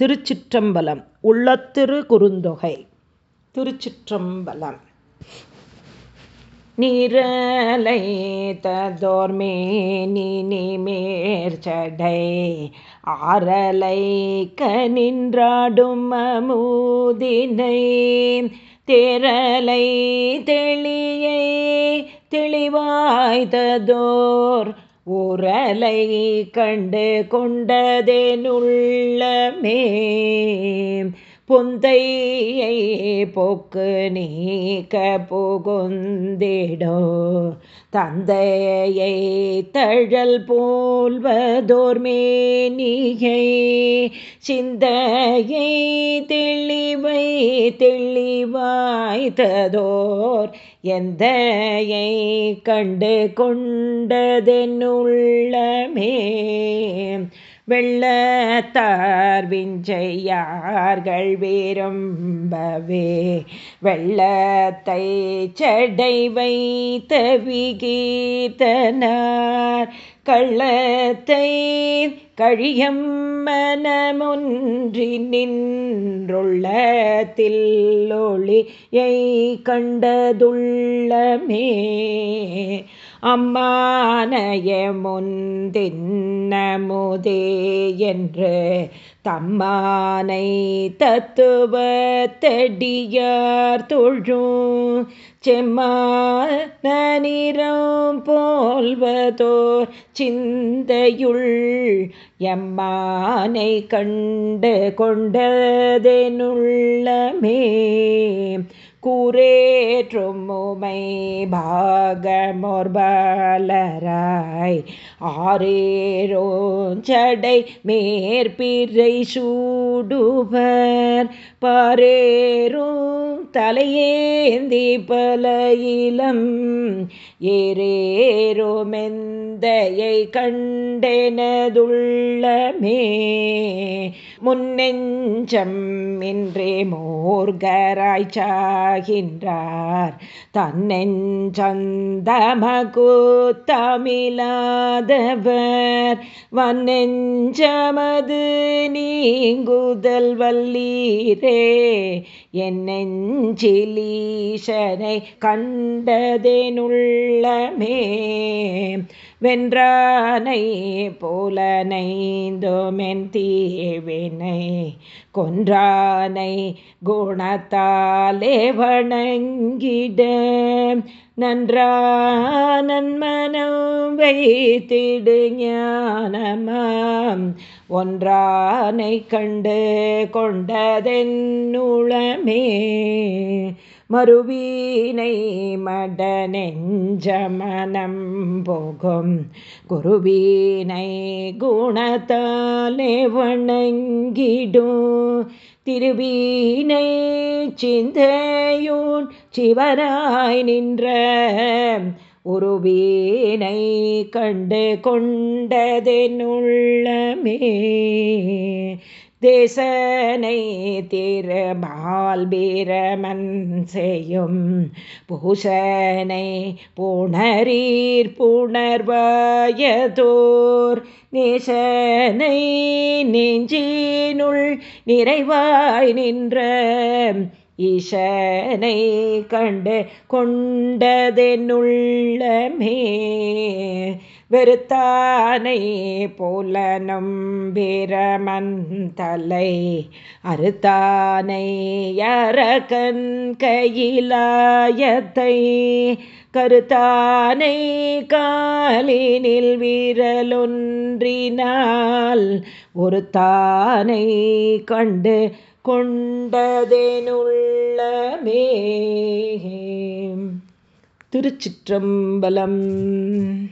திருச்சிற்றம்பலம் உள்ளத்திரு குறுந்தொகை. திருச்சிற்றம்பலம். நிரலை ததோர்மேனி மேற்சடை ஆரலை கனின்றாடும் அமுதினை. தேரலை தெளியை தெளிவாய்ததோர் உரலை கண்டு கொண்டதேனுள்ளமே. பொந்தையை போக்கு நீக்க புகுந்திடோ. தந்தையை தழல் போல்வதோர் மேனியை சிந்தையை தெளிவை தெளிவாய்த்ததோர். எந்தையை கண்டு கொண்டதென்னுள்ளமே. வெள்ளத்தார் விஞ்சையார்கள் விரும்பவே. வெள்ளத்தை செடை வைத்த விகீர்த்தனார். கள்ளத்தை கழியம் மனமொன்றி நின்றுள்ளத்தில் ஒளியை கண்டதுள்ளமே. அம்மானய முந்தின்னமுதே என்று தம்மானை தத்துவத்தடியார் தொழும் செம்மானிரம் போல்வதோர் சிந்தையுள் எம்மானை கண்டு கொண்டதெனுள்ளமே. கூரேற்றும் உமை பாகமோர்பலராய் ஆரேரோஞ்சடை மேற்பிறை சூடுவர். பாரேரும் தலையேந்தி பல இளம் ஏரேரோமெந்தையை கண்டெனதுள்ளமே. முன்னெஞ்சம் என்றே மோர்கராய்ச்சாகின்றார் சாகின்றார். தன்னெஞ்சந்தமகுத்தமிழாதவர். வன்னெஞ்சமது நீங்குதல் வல்லீரே. என் நெஞ்சிலீசனை கண்டதெனுள்ளமே. வென்றானை போலனைந்தோமென் தீவினை கொன்றானை குணத்தாலே வணங்கிட. நன்றானன் மனம் வைத்திடு ஞானமாம். ஒன்றானை கண்டு கொண்டதென்னுளமே மறுவீனை மட நெஞ்சமனம் போகும் குருவீனை குணத்தாலே வணங்கிடும் திருவீனை சிந்தையூன் சிவராய் நின்ற உருவீனை கண்டு கொண்டதென்னுள்ளமே தேசனை திருமால் பீரமன் செய்யும் பூசனை புணரீர் புணர்வாயதோர். நேசனை நெஞ்சினுள் நிறைவாய் நின்ற ஈசனை கண்டு கொண்டதென்னுள்ளமே. வெறுத்தானை போல நம்பிரமன் தலை அறுத்தானை அரகன் கையிலாயத்தை கருத்தானை காலினில் வீரலொன்றினால் ஒரு தானை கண்டு கொண்டதெனுள்ளமே. திருச்சிற்றம்பலம்.